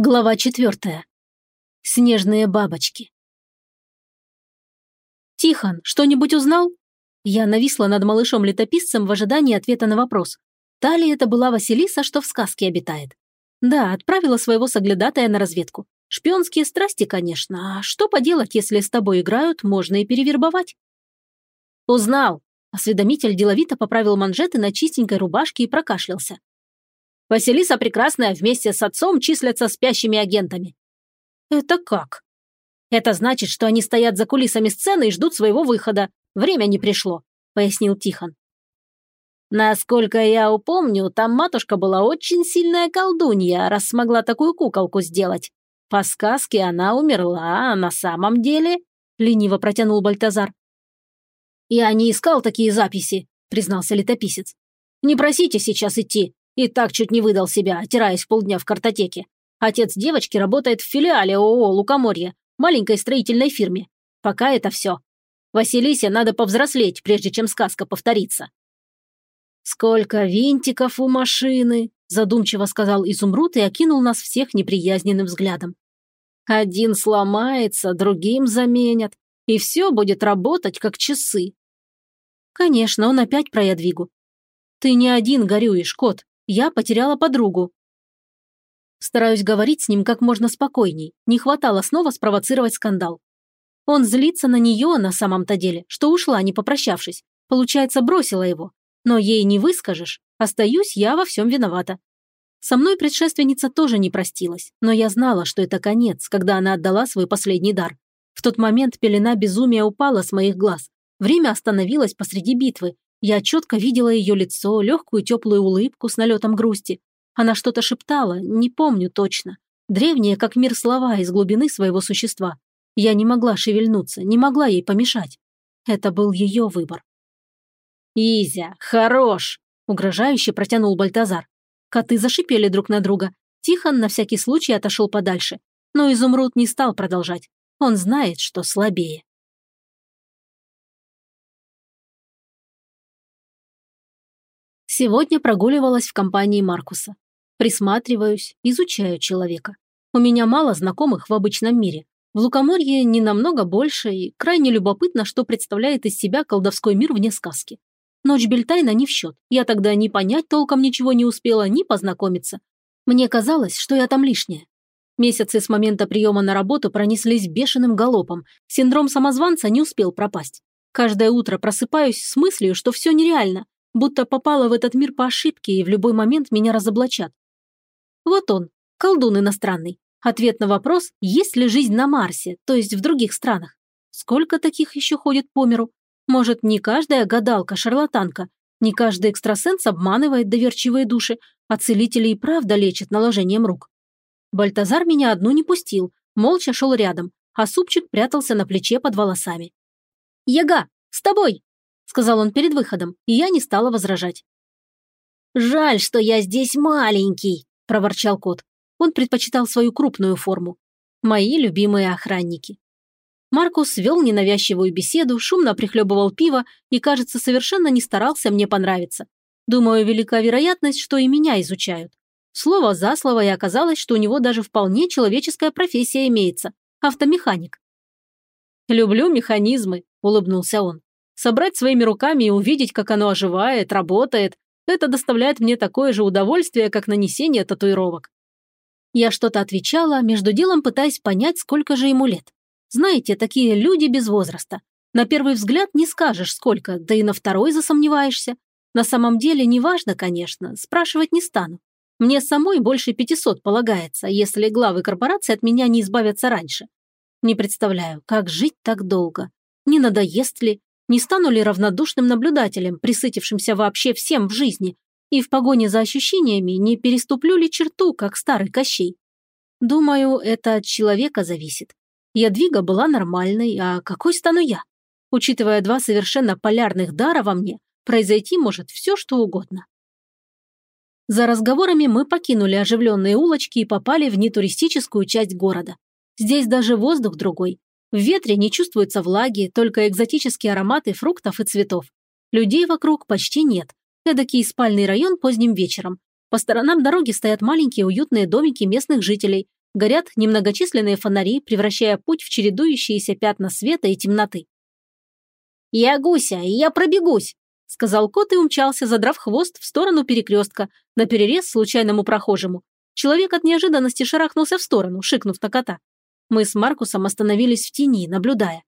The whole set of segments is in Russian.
Глава четвертая. Снежные бабочки. «Тихон, что-нибудь узнал?» Я нависла над малышом-летописцем в ожидании ответа на вопрос. Та ли это была Василиса, что в сказке обитает? Да, отправила своего соглядатая на разведку. Шпионские страсти, конечно, а что поделать, если с тобой играют, можно и перевербовать. «Узнал!» Осведомитель деловито поправил манжеты на чистенькой рубашке и прокашлялся. Василиса Прекрасная вместе с отцом числятся спящими агентами». «Это как?» «Это значит, что они стоят за кулисами сцены и ждут своего выхода. Время не пришло», — пояснил Тихон. «Насколько я упомню, там матушка была очень сильная колдунья, раз смогла такую куколку сделать. По сказке она умерла, а на самом деле...» — лениво протянул Бальтазар. «Я не искал такие записи», — признался летописец. «Не просите сейчас идти. И так чуть не выдал себя, отираясь полдня в картотеке. Отец девочки работает в филиале ООО «Лукоморье», маленькой строительной фирме. Пока это все. Василисе надо повзрослеть, прежде чем сказка повторится. «Сколько винтиков у машины!» – задумчиво сказал Изумруд и окинул нас всех неприязненным взглядом. «Один сломается, другим заменят, и все будет работать, как часы». Конечно, он опять про ядвигу. «Ты не один горюешь, кот. Я потеряла подругу. Стараюсь говорить с ним как можно спокойней. Не хватало снова спровоцировать скандал. Он злится на нее на самом-то деле, что ушла, не попрощавшись. Получается, бросила его. Но ей не выскажешь. Остаюсь я во всем виновата. Со мной предшественница тоже не простилась, но я знала, что это конец, когда она отдала свой последний дар. В тот момент пелена безумия упала с моих глаз. Время остановилось посреди битвы, я четко видела ее лицо, легкую теплую улыбку с налетом грусти. Она что-то шептала, не помню точно. Древние, как мир слова из глубины своего существа. Я не могла шевельнуться, не могла ей помешать. Это был ее выбор. «Изя, хорош!» – угрожающе протянул Бальтазар. Коты зашипели друг на друга. Тихон на всякий случай отошел подальше. Но Изумруд не стал продолжать. Он знает, что слабее. Сегодня прогуливалась в компании Маркуса. Присматриваюсь, изучаю человека. У меня мало знакомых в обычном мире. В Лукоморье не намного больше, и крайне любопытно, что представляет из себя колдовской мир вне сказки. Ночь Бельтайна не в счет. Я тогда ни понять толком ничего не успела, ни познакомиться. Мне казалось, что я там лишняя. Месяцы с момента приема на работу пронеслись бешеным галопом. Синдром самозванца не успел пропасть. Каждое утро просыпаюсь с мыслью, что все нереально, будто попала в этот мир по ошибке и в любой момент меня разоблачат. Вот он, колдун иностранный. Ответ на вопрос, есть ли жизнь на Марсе, то есть в других странах. Сколько таких еще ходит по миру? Может, не каждая гадалка, шарлатанка, не каждый экстрасенс обманывает доверчивые души, а целители и правда лечат наложением рук. Бальтазар меня одну не пустил, молча шел рядом, а супчик прятался на плече под волосами. «Яга, с тобой!» Сказал он перед выходом, и я не стала возражать. «Жаль, что я здесь маленький», – проворчал кот. Он предпочитал свою крупную форму. Мои любимые охранники. Маркус вел ненавязчивую беседу, шумно прихлебывал пиво и, кажется, совершенно не старался мне понравиться. Думаю, велика вероятность, что и меня изучают. Слово за слово, и оказалось, что у него даже вполне человеческая профессия имеется – автомеханик. «Люблю механизмы», – улыбнулся он. Собрать своими руками и увидеть, как оно оживает, работает, это доставляет мне такое же удовольствие, как нанесение татуировок. Я что-то отвечала, между делом пытаясь понять, сколько же ему лет. Знаете, такие люди без возраста. На первый взгляд не скажешь, сколько, да и на второй засомневаешься. На самом деле, неважно, конечно, спрашивать не стану. Мне самой больше 500 полагается, если главы корпорации от меня не избавятся раньше. Не представляю, как жить так долго. Не надоест ли, не стану ли равнодушным наблюдателем, присытившимся вообще всем в жизни, и в погоне за ощущениями не переступлю ли черту, как старый Кощей? Думаю, это от человека зависит. Ядвига была нормальной, а какой стану я? Учитывая два совершенно полярных дара во мне, произойти может все, что угодно. За разговорами мы покинули оживленные улочки и попали в нетуристическую часть города. Здесь даже воздух другой, в ветре не чувствуется влаги, только экзотические ароматы фруктов и цветов. Людей вокруг почти нет. Эдакий спальный район поздним вечером. По сторонам дороги стоят маленькие уютные домики местных жителей. Горят немногочисленные фонари, превращая путь в чередующиеся пятна света и темноты. «Я гуся, и я пробегусь!» – сказал кот и умчался, задрав хвост в сторону перекрестка, на перерез случайному прохожему. Человек от неожиданности шарахнулся в сторону, шикнув на кота. Мы с Маркусом остановились в тени, наблюдая.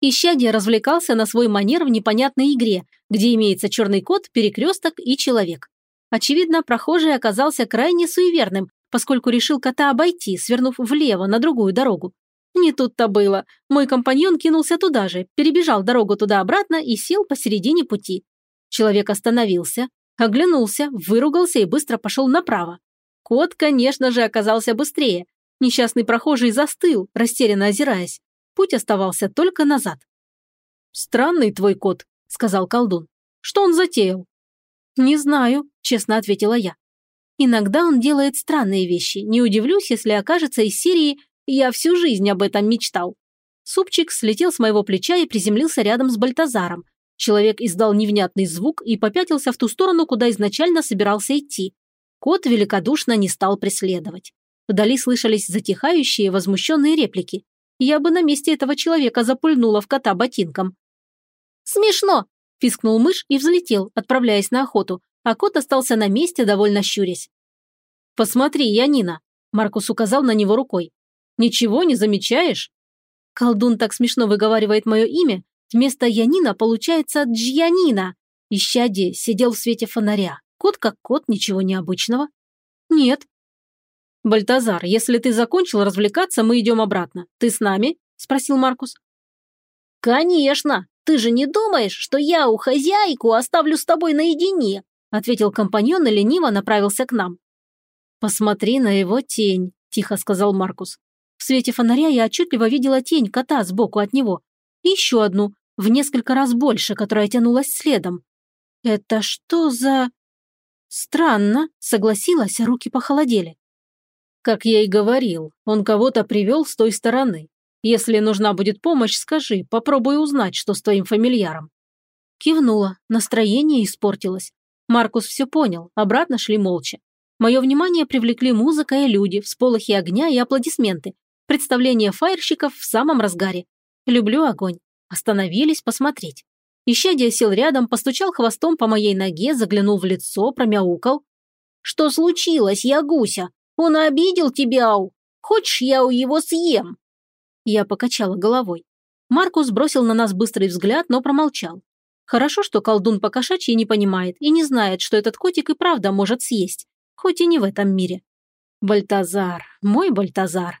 Ищадие развлекался на свой манер в непонятной игре, где имеется черный кот, перекресток и человек. Очевидно, прохожий оказался крайне суеверным, поскольку решил кота обойти, свернув влево на другую дорогу. Не тут-то было. Мой компаньон кинулся туда же, перебежал дорогу туда-обратно и сел посередине пути. Человек остановился, оглянулся, выругался и быстро пошел направо. Кот, конечно же, оказался быстрее. Несчастный прохожий застыл, растерянно озираясь. Путь оставался только назад. «Странный твой кот», – сказал колдун. «Что он затеял?» «Не знаю», – честно ответила я. «Иногда он делает странные вещи. Не удивлюсь, если окажется из серии «Я всю жизнь об этом мечтал». Супчик слетел с моего плеча и приземлился рядом с Бальтазаром. Человек издал невнятный звук и попятился в ту сторону, куда изначально собирался идти. Кот великодушно не стал преследовать. Вдали слышались затихающие, возмущенные реплики. Я бы на месте этого человека запульнула в кота ботинком. «Смешно!» – пискнул мышь и взлетел, отправляясь на охоту, а кот остался на месте, довольно щурясь. «Посмотри, Янина!» – Маркус указал на него рукой. «Ничего не замечаешь?» Колдун так смешно выговаривает мое имя. Вместо Янина получается Джьянина. Ищадие сидел в свете фонаря. Кот как кот, ничего необычного. Нет, «Бальтазар, если ты закончил развлекаться, мы идем обратно. Ты с нами?» – спросил Маркус. «Конечно! Ты же не думаешь, что я у хозяйку оставлю с тобой наедине?» – ответил компаньон и лениво направился к нам. «Посмотри на его тень», – тихо сказал Маркус. В свете фонаря я отчетливо видела тень кота сбоку от него. И еще одну, в несколько раз больше, которая тянулась следом. «Это что за...» «Странно», – согласилась, а руки похолодели. Как я и говорил, он кого-то привел с той стороны. Если нужна будет помощь, скажи, попробуй узнать, что с твоим фамильяром». Кивнула, настроение испортилось. Маркус все понял, обратно шли молча. Мое внимание привлекли музыка и люди, всполохи огня и аплодисменты. Представление фаерщиков в самом разгаре. Люблю огонь. Остановились посмотреть. Ищадия сел рядом, постучал хвостом по моей ноге, заглянул в лицо, промяукал. «Что случилось, я гуся? Он обидел тебя, Ау? Хочешь, я у его съем?» Я покачала головой. Маркус бросил на нас быстрый взгляд, но промолчал. Хорошо, что колдун по-кошачьи не понимает и не знает, что этот котик и правда может съесть, хоть и не в этом мире. Бальтазар, мой Бальтазар.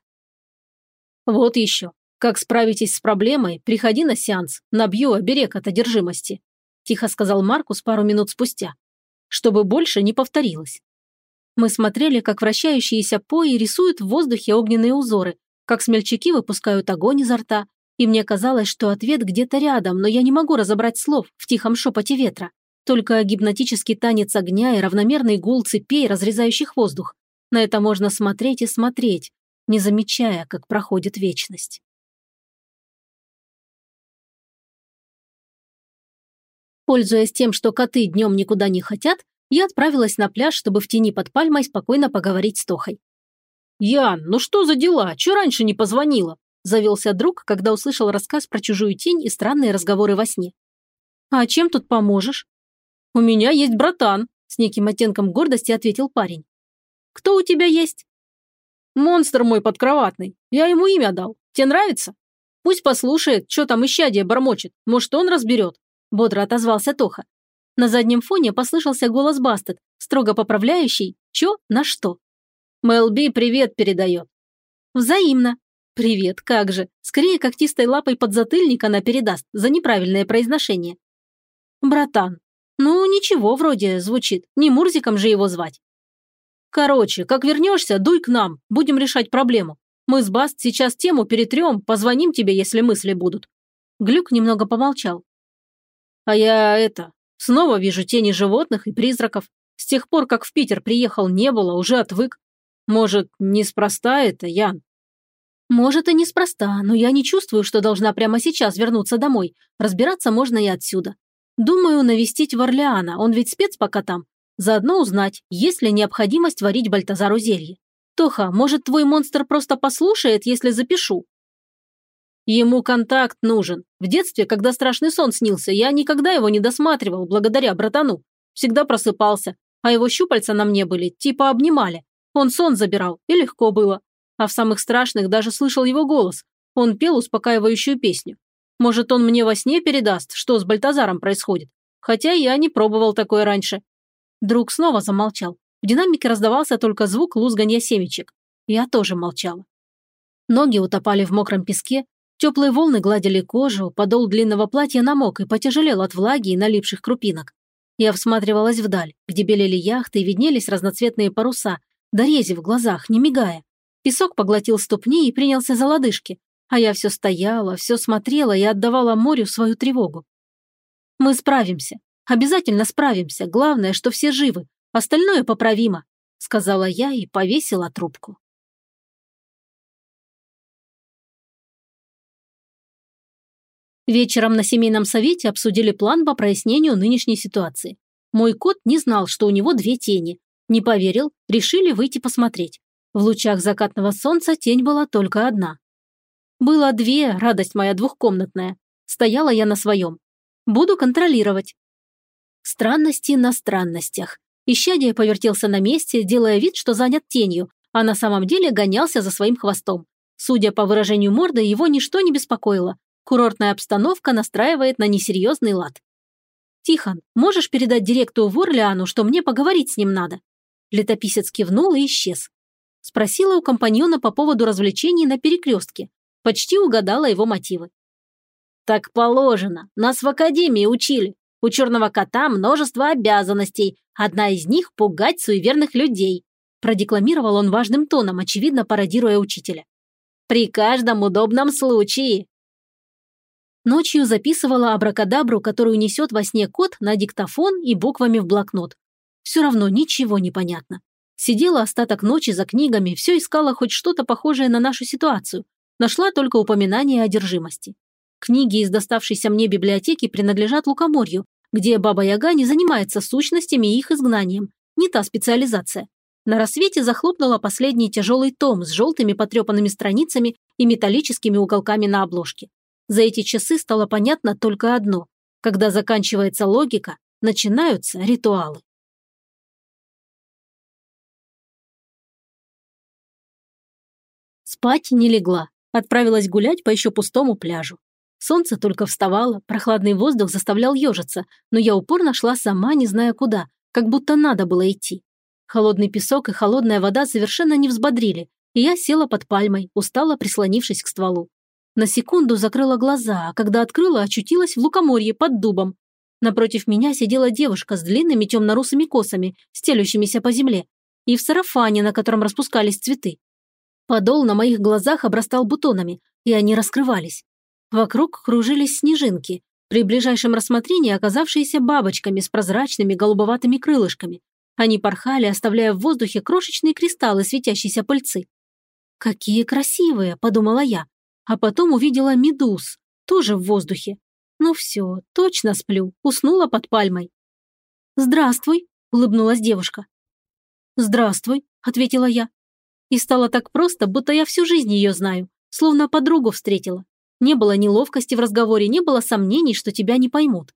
Вот еще. Как справитесь с проблемой, приходи на сеанс, набью оберег от одержимости. Тихо сказал Маркус пару минут спустя. Чтобы больше не повторилось. Мы смотрели, как вращающиеся пои рисуют в воздухе огненные узоры, как смельчаки выпускают огонь изо рта, и мне казалось, что ответ где-то рядом, но я не могу разобрать слов в тихом шепоте ветра. Только гипнотический танец огня и равномерный гул цепей, разрезающих воздух. На это можно смотреть и смотреть, не замечая, как проходит вечность. Пользуясь тем, что коты днем никуда не хотят, я отправилась на пляж, чтобы в тени под пальмой спокойно поговорить с Тохой. «Ян, ну что за дела? Чего раньше не позвонила?» Завелся друг, когда услышал рассказ про чужую тень и странные разговоры во сне. «А чем тут поможешь?» «У меня есть братан», – с неким оттенком гордости ответил парень. «Кто у тебя есть?» «Монстр мой подкроватный. Я ему имя дал. Тебе нравится? Пусть послушает, что там исчадие бормочет. Может, он разберет», – бодро отозвался Тоха. На заднем фоне послышался голос Бастет, строго поправляющий «чё на что». «Мэлби привет передает». «Взаимно». «Привет, как же. Скорее когтистой лапой подзатыльника она передаст за неправильное произношение». «Братан. Ну, ничего вроде звучит. Не Мурзиком же его звать». «Короче, как вернешься, дуй к нам. Будем решать проблему. Мы с Баст сейчас тему перетрем, позвоним тебе, если мысли будут». Глюк немного помолчал. «А я это, Снова вижу тени животных и призраков. С тех пор, как в Питер приехал, не было, уже отвык. Может, неспроста это, Ян? Может и неспроста, но я не чувствую, что должна прямо сейчас вернуться домой. Разбираться можно и отсюда. Думаю, навестить Варлеана, он ведь спец пока там. Заодно узнать, есть ли необходимость варить Бальтазару зелье. Тоха, может, твой монстр просто послушает, если запишу?» Ему контакт нужен. В детстве, когда страшный сон снился, я никогда его не досматривал, благодаря братану. Всегда просыпался, а его щупальца на мне были, типа обнимали. Он сон забирал, и легко было. А в самых страшных даже слышал его голос. Он пел успокаивающую песню. Может, он мне во сне передаст, что с Бальтазаром происходит. Хотя я не пробовал такое раньше. Друг снова замолчал. В динамике раздавался только звук лузганья семечек. Я тоже молчала. Ноги утопали в мокром песке, теплые волны гладили кожу, подол длинного платья намок и потяжелел от влаги и налипших крупинок. Я всматривалась вдаль, где белели яхты и виднелись разноцветные паруса, дорези в глазах, не мигая. Песок поглотил ступни и принялся за лодыжки, а я все стояла, все смотрела и отдавала морю свою тревогу. Мы справимся, обязательно справимся, главное, что все живы, Остальное поправимо», – сказала я и повесила трубку. Вечером на семейном совете обсудили план по прояснению нынешней ситуации. Мой кот не знал, что у него две тени. Не поверил, решили выйти посмотреть. В лучах закатного солнца тень была только одна. Было две, радость моя двухкомнатная. Стояла я на своем. Буду контролировать. Странности на странностях. Исчадие повертелся на месте, делая вид, что занят тенью, а на самом деле гонялся за своим хвостом. Судя по выражению морды, его ничто не беспокоило. Курортная обстановка настраивает на несерьезный лад. «Тихон, можешь передать директору Ворлиану, что мне поговорить с ним надо?» Летописец кивнул и исчез. Спросила у компаньона по поводу развлечений на перекрестке. Почти угадала его мотивы. «Так положено. Нас в академии учили. У черного кота множество обязанностей, одна из них – пугать суеверных людей», продекламировал он важным тоном, очевидно пародируя учителя. «При каждом удобном случае». Ночью записывала абракадабру, которую несет во сне кот на диктофон и буквами в блокнот. Все равно ничего не понятно. Сидела остаток ночи за книгами, все искала хоть что-то похожее на нашу ситуацию. Нашла только упоминание одержимости. Книги из доставшейся мне библиотеки принадлежат лукоморью, где Баба-Яга не занимается сущностями и их изгнанием. Не та специализация. На рассвете захлопнула последний тяжелый том с желтыми потрепанными страницами и металлическими уголками на обложке. За эти часы стало понятно только одно. Когда заканчивается логика, начинаются ритуалы. Спать не легла. Отправилась гулять по еще пустому пляжу. Солнце только вставало, прохладный воздух заставлял ежиться, но я упорно шла сама, не зная куда, как будто надо было идти. Холодный песок и холодная вода совершенно не взбодрили, и я села под пальмой, устало прислонившись к стволу. На секунду закрыла глаза, а когда открыла, очутилась в лукоморье под дубом. Напротив меня сидела девушка с длинными темно-русыми косами, стелющимися по земле, и в сарафане, на котором распускались цветы. Подол на моих глазах обрастал бутонами, и они раскрывались. Вокруг кружились снежинки, при ближайшем рассмотрении оказавшиеся бабочками с прозрачными голубоватыми крылышками. Они порхали, оставляя в воздухе крошечные кристаллы светящейся пыльцы. «Какие красивые!» – подумала я. А потом увидела медуз, тоже в воздухе. Ну все, точно сплю, уснула под пальмой. «Здравствуй!» – улыбнулась девушка. «Здравствуй!» – ответила я. И стало так просто, будто я всю жизнь ее знаю, словно подругу встретила. Не было неловкости в разговоре, не было сомнений, что тебя не поймут.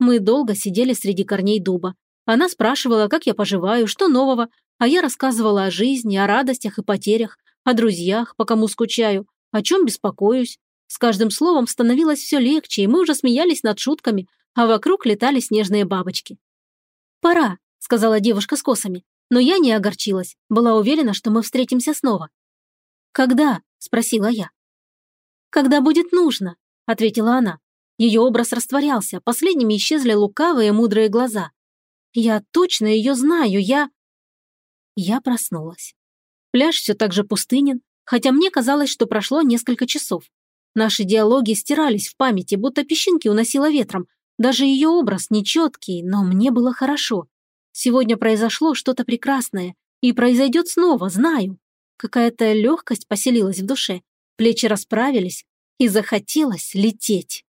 Мы долго сидели среди корней дуба. Она спрашивала, как я поживаю, что нового, а я рассказывала о жизни, о радостях и потерях, о друзьях, по кому скучаю, о чем беспокоюсь. С каждым словом становилось все легче, и мы уже смеялись над шутками, а вокруг летали снежные бабочки. «Пора», — сказала девушка с косами, но я не огорчилась, была уверена, что мы встретимся снова. «Когда?» – спросила я. «Когда будет нужно», – ответила она. Ее образ растворялся, последними исчезли лукавые мудрые глаза. «Я точно ее знаю, я...» Я проснулась. Пляж все так же пустынен, хотя мне казалось, что прошло несколько часов. Наши диалоги стирались в памяти, будто песчинки уносило ветром. Даже ее образ нечеткий, но мне было хорошо. Сегодня произошло что-то прекрасное, и произойдет снова, знаю. Какая-то легкость поселилась в душе, Плечи расправились, и захотелось лететь.